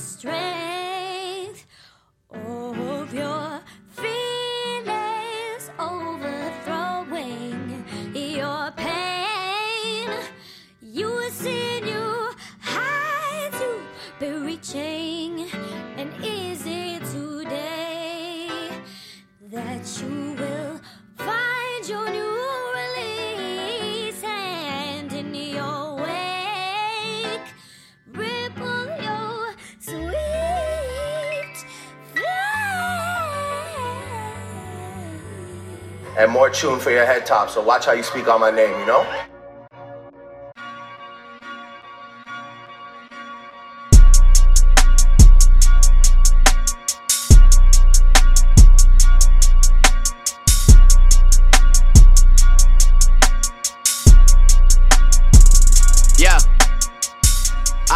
strength And more tune for your head top, so watch how you speak on my name, you know? Yeah.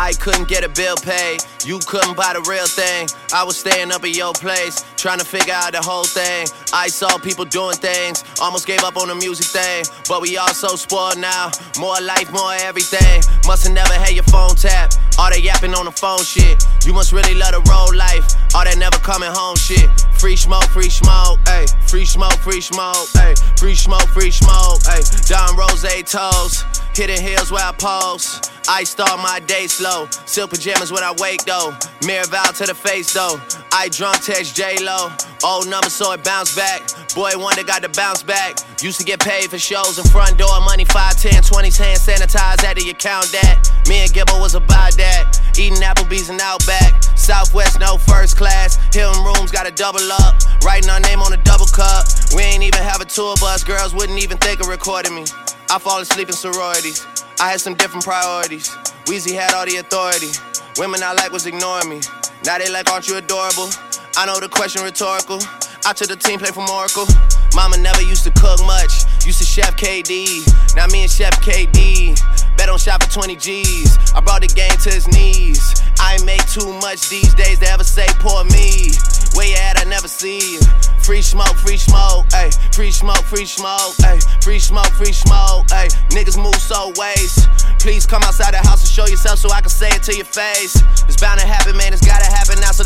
I couldn't get a bill paid. You couldn't buy the real thing. I was staying up at your place, trying to figure out the whole thing. I saw people doing things, almost gave up on the music thing. But we all so spoiled now. More life, more everything. Must've never had your phone tapped. All that yapping on the phone shit. You must really love the road life. All that never coming home shit. Free smoke, free smoke, ayy. Free smoke, free smoke, ayy. Free smoke, free smoke, ayy. Don Rose toes. Hidden Hills where I pose. I start my day slow. Silk pajamas when I wake though. Mirror vow to the face though. I drunk text J Lo. Old number so it bounce back. Boy wonder got to bounce back. Used to get paid for shows in front door. Money 5, 10, 20s hand sanitized. Had to count that. Me and Gibbo was about that. Eating Applebee's and Outback. Southwest no first class. Hilton rooms gotta double up. Writing our name on a double cup. We ain't even have a tour bus. Girls wouldn't even think of recording me. I fall asleep in sororities. I had some different priorities. Weezy had all the authority. Women I like was ignoring me. Now they like, aren't you adorable? I know the question rhetorical. I took the team play from Oracle. Mama never used to cook much. Used to chef KD. Now me and Chef KD. Bet on shop for 20 G's. I brought the game to his knees. I make too much these days to ever say poor me. Where you at? I never see you. Free smoke, free smoke, ayy. Free smoke, free smoke, ayy. Free smoke, free smoke, ayy. Niggas move so ways. Please come outside the house and show yourself so I can say it to your face. It's bound to happen, man. It's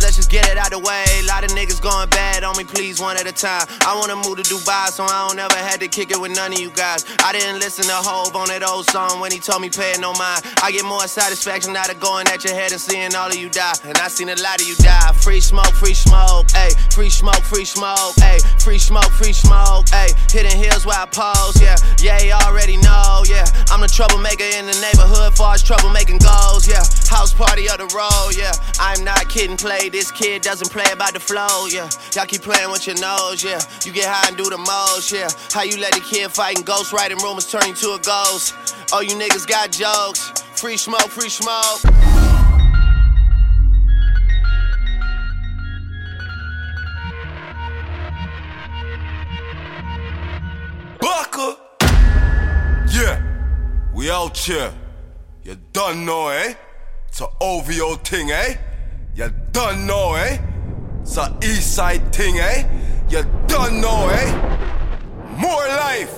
let's just get it out the way. A lot of niggas going bad on me, please, one at a time. I wanna move to Dubai, so I don't ever had to kick it with none of you guys. I didn't listen to Hove on that old song when he told me pay it no mind. I get more satisfaction out of going at your head and seeing all of you die. And I seen a lot of you die. Free smoke, free smoke, ayy. Free smoke, free smoke, ayy. Free smoke, free smoke, ayy. Hidden Hills where I pose, yeah. Yeah, you already know, yeah. I'm the troublemaker in the neighborhood, far as troublemaking goes. House party of the road, yeah. I'm not kidding, play. This kid doesn't play about the flow, yeah. Y'all keep playing with your nose, yeah. You get high and do the most, yeah. How you let a kid fighting ghost writing rumors turn you to a ghost? Oh, you niggas got jokes. Free smoke, free smoke. Buckle. Yeah, we out here. You done know, eh? It's a OVO thing, eh? You done know, eh? It's a East Side thing, eh? You done know, eh? More life.